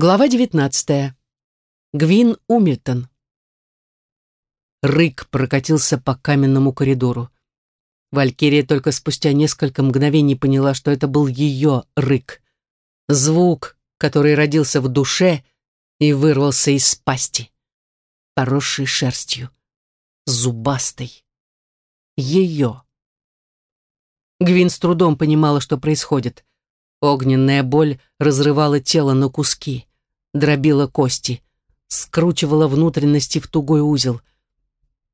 Глава 19. Гвин Умильтон. Рык прокатился по каменному коридору. Валькирия только спустя несколько мгновений поняла, что это был ее рык. Звук, который родился в душе и вырвался из пасти. Поросший шерстью. Зубастой. Ее. Гвин с трудом понимала, что происходит. Огненная боль разрывала тело на куски дробила кости, скручивала внутренности в тугой узел.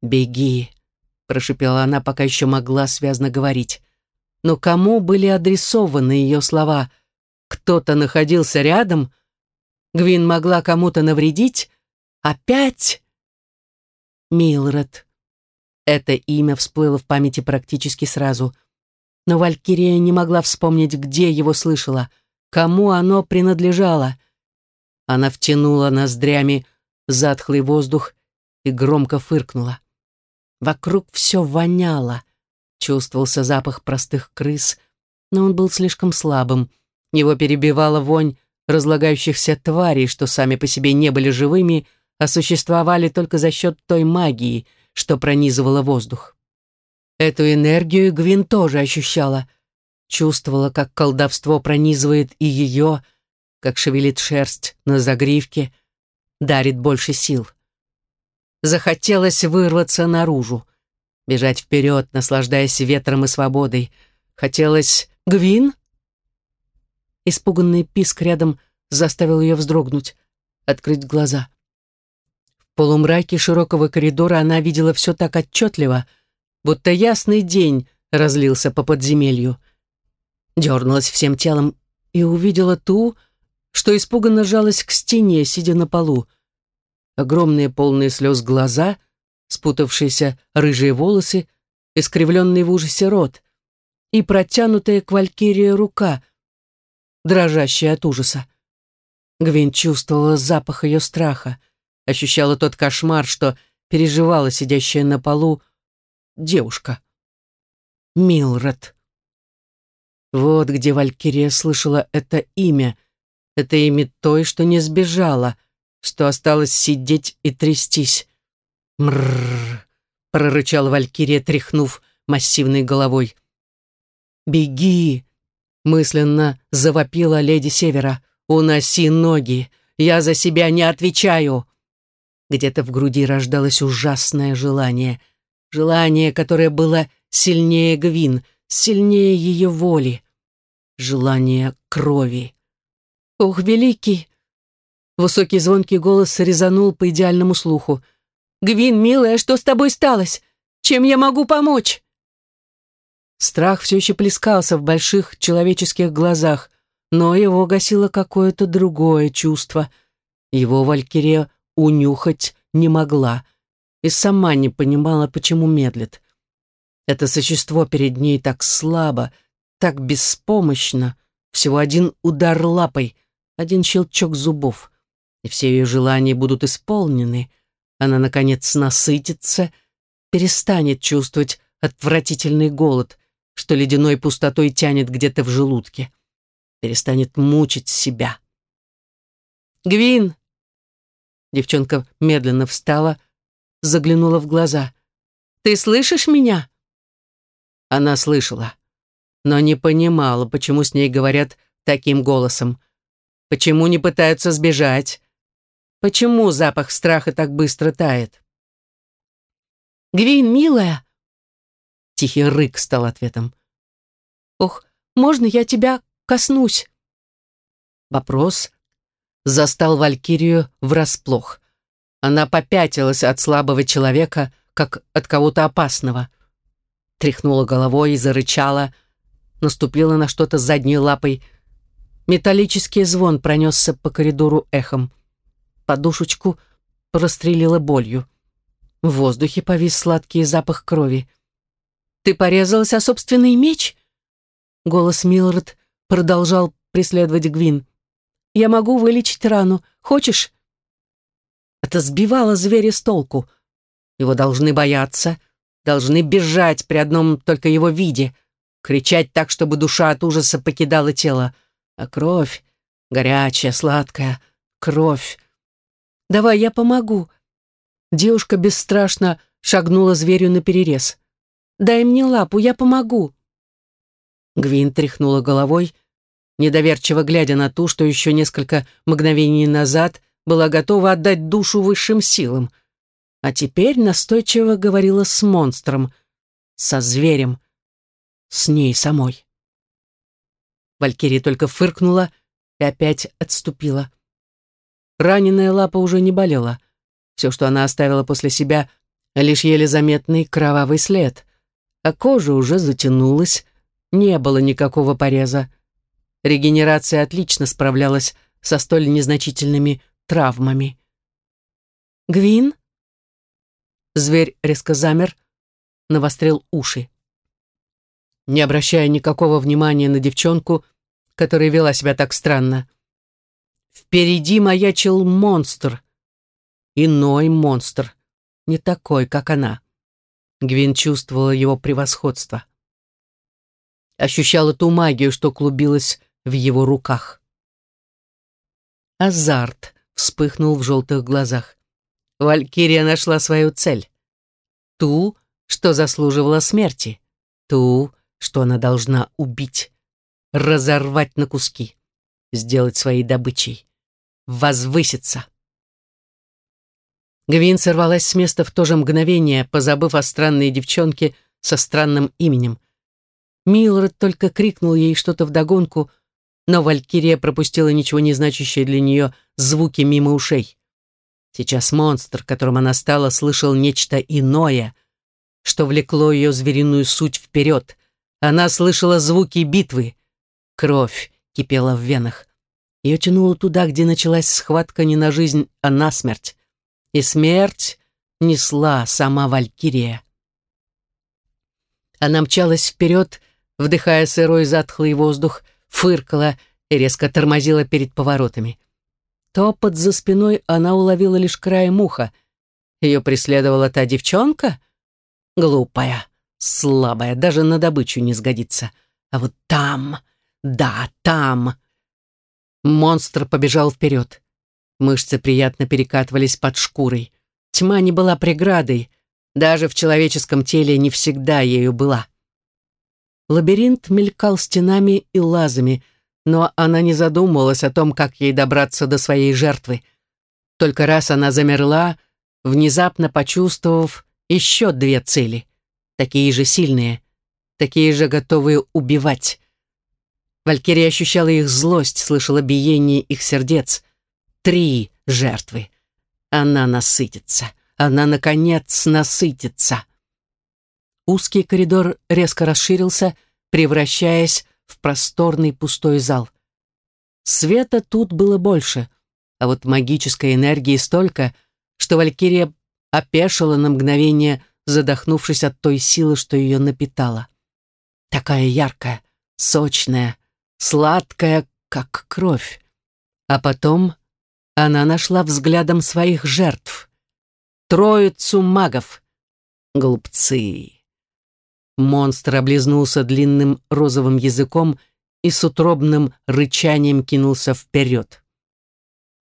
«Беги!» — прошипела она, пока еще могла связно говорить. Но кому были адресованы ее слова? Кто-то находился рядом? Гвин могла кому-то навредить? Опять? Милред. Это имя всплыло в памяти практически сразу. Но Валькирия не могла вспомнить, где его слышала, кому оно принадлежало. Она втянула ноздрями затхлый воздух и громко фыркнула. Вокруг все воняло. Чувствовался запах простых крыс, но он был слишком слабым. Его перебивала вонь разлагающихся тварей, что сами по себе не были живыми, а существовали только за счет той магии, что пронизывала воздух. Эту энергию Гвин тоже ощущала. Чувствовала, как колдовство пронизывает и ее, как шевелит шерсть на загривке, дарит больше сил. Захотелось вырваться наружу, бежать вперед, наслаждаясь ветром и свободой. Хотелось «Гвин?» Испуганный писк рядом заставил ее вздрогнуть, открыть глаза. В полумраке широкого коридора она видела все так отчетливо, будто ясный день разлился по подземелью. Дернулась всем телом и увидела ту, что испуганно жалась к стене, сидя на полу. Огромные полные слез глаза, спутавшиеся рыжие волосы, искривленный в ужасе рот и протянутая к Валькирии рука, дрожащая от ужаса. Гвин чувствовала запах ее страха, ощущала тот кошмар, что переживала сидящая на полу девушка. Милред. Вот где Валькирия слышала это имя, это имя той, что не сбежала, что осталось сидеть и трястись. «Мрррр!» — прорычала Валькирия, тряхнув массивной головой. «Беги!» — мысленно завопила леди Севера. «Уноси ноги! Я за себя не отвечаю!» Где-то в груди рождалось ужасное желание. Желание, которое было сильнее Гвин, сильнее ее воли. Желание крови. «Ох, великий!» Высокий звонкий голос резанул по идеальному слуху. «Гвин, милая, что с тобой сталось? Чем я могу помочь?» Страх все еще плескался в больших человеческих глазах, но его гасило какое-то другое чувство. Его Валькирия унюхать не могла и сама не понимала, почему медлит. Это существо перед ней так слабо, так беспомощно, всего один удар лапой, один щелчок зубов, и все ее желания будут исполнены. Она, наконец, насытится, перестанет чувствовать отвратительный голод, что ледяной пустотой тянет где-то в желудке, перестанет мучить себя. «Гвин!» Девчонка медленно встала, заглянула в глаза. «Ты слышишь меня?» Она слышала, но не понимала, почему с ней говорят таким голосом. Почему не пытаются сбежать? Почему запах страха так быстро тает? «Гвин, милая!» Тихий рык стал ответом. «Ох, можно я тебя коснусь?» Вопрос застал Валькирию врасплох. Она попятилась от слабого человека, как от кого-то опасного. Тряхнула головой и зарычала, наступила на что-то задней лапой, Металлический звон пронесся по коридору эхом. Подушечку прострелила болью. В воздухе повис сладкий запах крови. «Ты порезалась о собственный меч?» Голос Милред продолжал преследовать Гвин. «Я могу вылечить рану. Хочешь?» Это сбивало зверя с толку. Его должны бояться, должны бежать при одном только его виде, кричать так, чтобы душа от ужаса покидала тело. А кровь, горячая, сладкая, кровь. «Давай, я помогу». Девушка бесстрашно шагнула зверю на перерез. «Дай мне лапу, я помогу». Гвин тряхнула головой, недоверчиво глядя на ту, что еще несколько мгновений назад была готова отдать душу высшим силам, а теперь настойчиво говорила с монстром, со зверем, с ней самой. Валькирия только фыркнула и опять отступила. Раненая лапа уже не болела. Все, что она оставила после себя, лишь еле заметный кровавый след, а кожа уже затянулась, не было никакого пореза. Регенерация отлично справлялась со столь незначительными травмами. «Гвин?» Зверь резко замер, навострил уши. Не обращая никакого внимания на девчонку, которая вела себя так странно. Впереди маячил монстр. Иной монстр. Не такой, как она. Гвин чувствовала его превосходство. Ощущала ту магию, что клубилась в его руках. Азарт вспыхнул в желтых глазах. Валькирия нашла свою цель. Ту, что заслуживала смерти. Ту, что она должна убить. Разорвать на куски. Сделать своей добычей. Возвыситься. Гвин сорвалась с места в то же мгновение, позабыв о странной девчонке со странным именем. Милред только крикнул ей что-то вдогонку, но Валькирия пропустила ничего не значащее для нее звуки мимо ушей. Сейчас монстр, которым она стала, слышал нечто иное, что влекло ее звериную суть вперед. Она слышала звуки битвы. Кровь кипела в венах. Ее тянуло туда, где началась схватка не на жизнь, а на смерть. И смерть несла сама Валькирия. Она мчалась вперед, вдыхая сырой затхлый воздух, фыркала и резко тормозила перед поворотами. Топот за спиной она уловила лишь краем уха. Ее преследовала та девчонка? Глупая, слабая, даже на добычу не сгодится. А вот там, да, там... Монстр побежал вперед. Мышцы приятно перекатывались под шкурой. Тьма не была преградой, даже в человеческом теле не всегда ею была. Лабиринт мелькал стенами и лазами, но она не задумывалась о том, как ей добраться до своей жертвы. Только раз она замерла, внезапно почувствовав еще две цели, такие же сильные, такие же готовые убивать. Валькирия ощущала их злость, слышала биение их сердец. Три жертвы. Она насытится. Она, наконец, насытится. Узкий коридор резко расширился, превращаясь в просторный пустой зал. Света тут было больше, а вот магической энергии столько, что Валькирия опешила на мгновение, задохнувшись от той силы, что ее напитала. Такая яркая, сочная, сладкая, как кровь. А потом она нашла взглядом своих жертв. Троицу магов. Глупцы. Монстр облизнулся длинным розовым языком и с утробным рычанием кинулся вперед.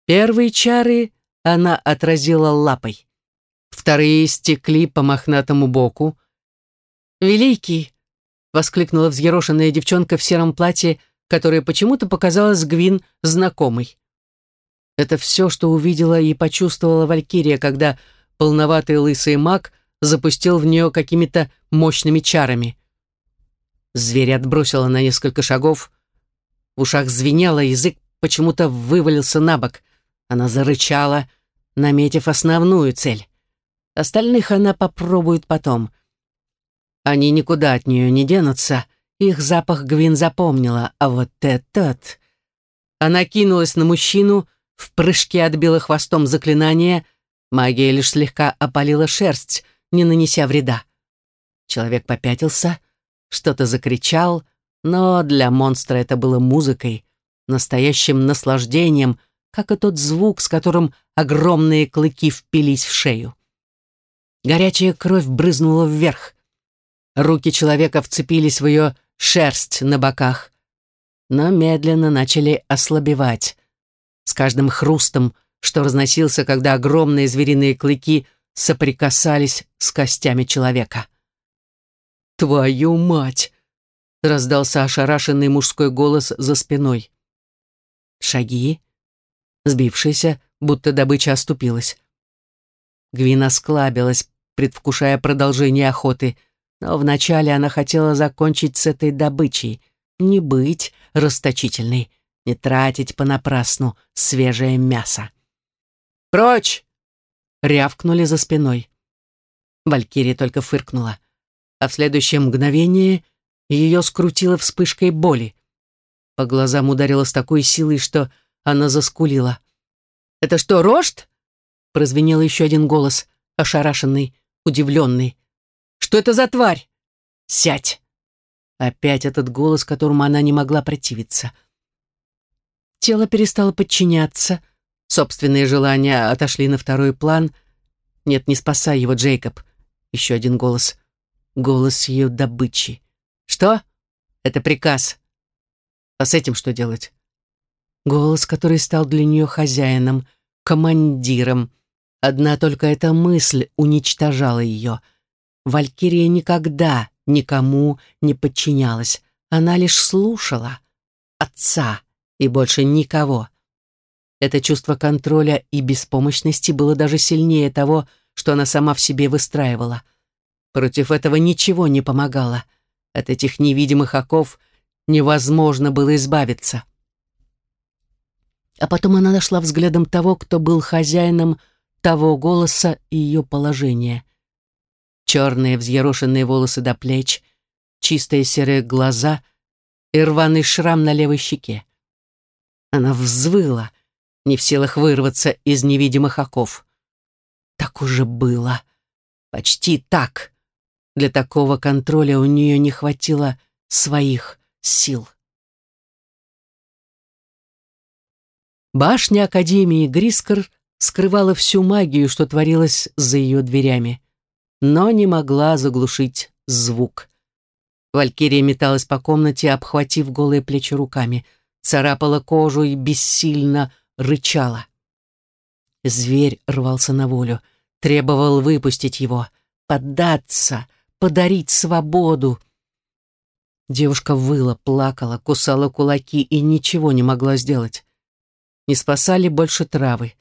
Первые чары она отразила лапой. Вторые стекли по мохнатому боку. «Великий!» — воскликнула взъерошенная девчонка в сером платье, которая почему-то показалась Гвин знакомой. Это все, что увидела и почувствовала Валькирия, когда полноватый лысый маг запустил в нее какими-то мощными чарами. Зверь отбросила на несколько шагов. В ушах звенело, язык почему-то вывалился на бок. Она зарычала, наметив основную цель. Остальных она попробует потом. Они никуда от нее не денутся. Их запах Гвин запомнила, а вот этот... Она кинулась на мужчину, в прыжке отбила хвостом заклинание. Магия лишь слегка опалила шерсть, не нанеся вреда. Человек попятился, что-то закричал, но для монстра это было музыкой, настоящим наслаждением, как и тот звук, с которым огромные клыки впились в шею. Горячая кровь брызнула вверх. Руки человека вцепились в ее шерсть на боках, но медленно начали ослабевать. с каждым хрустом, что разносился, когда огромные звериные клыки соприкасались с костями человека. «Твою мать!» — раздался ошарашенный мужской голос за спиной. Шаги, сбившиеся, будто добыча оступилась. Гвина склабилась, предвкушая продолжение охоты, но вначале она хотела закончить с этой добычей, не быть расточительной, не тратить понапрасну свежее мясо. «Прочь!» — рявкнули за спиной. Валькирия только фыркнула а в следующее мгновение ее скрутило вспышкой боли. По глазам ударило с такой силой, что она заскулила. «Это что, рожд?» — прозвенел еще один голос, ошарашенный, удивленный. «Что это за тварь? Сядь!» Опять этот голос, которому она не могла противиться. Тело перестало подчиняться, собственные желания отошли на второй план. «Нет, не спасай его, Джейкоб!» Еще один голос голос ее добычи. «Что? Это приказ. А с этим что делать?» Голос, который стал для нее хозяином, командиром. Одна только эта мысль уничтожала ее. Валькирия никогда никому не подчинялась. Она лишь слушала. Отца и больше никого. Это чувство контроля и беспомощности было даже сильнее того, что она сама в себе выстраивала. Против этого ничего не помогало. От этих невидимых оков невозможно было избавиться. А потом она нашла взглядом того, кто был хозяином того голоса и ее положения. Черные взъерошенные волосы до плеч, чистые серые глаза и рваный шрам на левой щеке. Она взвыла, не в силах вырваться из невидимых оков. Так уже было. Почти так. Для такого контроля у нее не хватило своих сил. Башня Академии Грискор скрывала всю магию, что творилось за ее дверями, но не могла заглушить звук. Валькирия металась по комнате, обхватив голые плечи руками, царапала кожу и бессильно рычала. Зверь рвался на волю, требовал выпустить его, поддаться — подарить свободу. Девушка выла, плакала, кусала кулаки и ничего не могла сделать. Не спасали больше травы,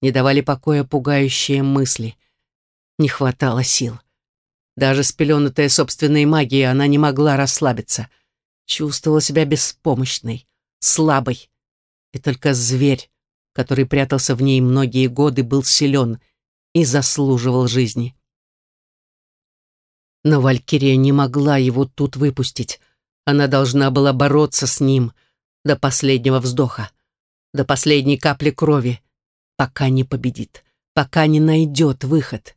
не давали покоя пугающие мысли. Не хватало сил. Даже спеленутая собственной магией она не могла расслабиться. Чувствовала себя беспомощной, слабой. И только зверь, который прятался в ней многие годы, был силен и заслуживал жизни. Но Валькирия не могла его тут выпустить. Она должна была бороться с ним до последнего вздоха, до последней капли крови, пока не победит, пока не найдет выход.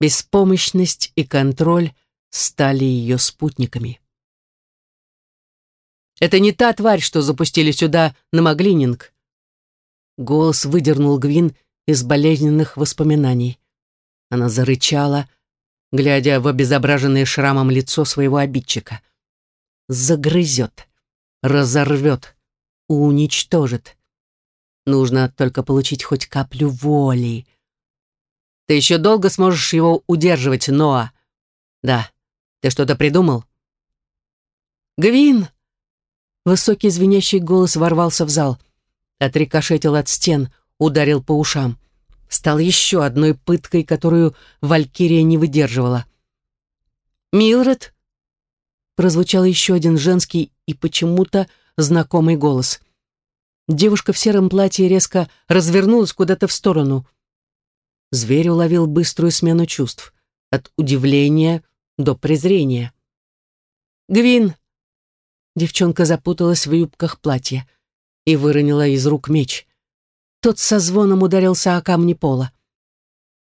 Беспомощность и контроль стали ее спутниками. «Это не та тварь, что запустили сюда на Маглининг!» Голос выдернул Гвин из болезненных воспоминаний. Она зарычала, глядя в обезображенное шрамом лицо своего обидчика. Загрызет, разорвет, уничтожит. Нужно только получить хоть каплю воли. Ты еще долго сможешь его удерживать, Ноа? Да. Ты что-то придумал? Гвин! Высокий звенящий голос ворвался в зал. Отрикошетил от стен, ударил по ушам стал еще одной пыткой, которую Валькирия не выдерживала. «Милред?» Прозвучал еще один женский и почему-то знакомый голос. Девушка в сером платье резко развернулась куда-то в сторону. Зверь уловил быструю смену чувств. От удивления до презрения. «Гвин!» Девчонка запуталась в юбках платья и выронила из рук меч. Тот со звоном ударился о камни пола.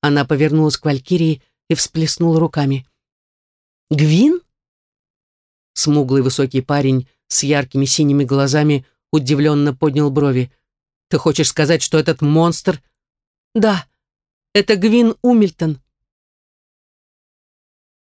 Она повернулась к Валькирии и всплеснула руками. «Гвин?» Смуглый высокий парень с яркими синими глазами удивленно поднял брови. «Ты хочешь сказать, что этот монстр...» «Да, это Гвин Умильтон».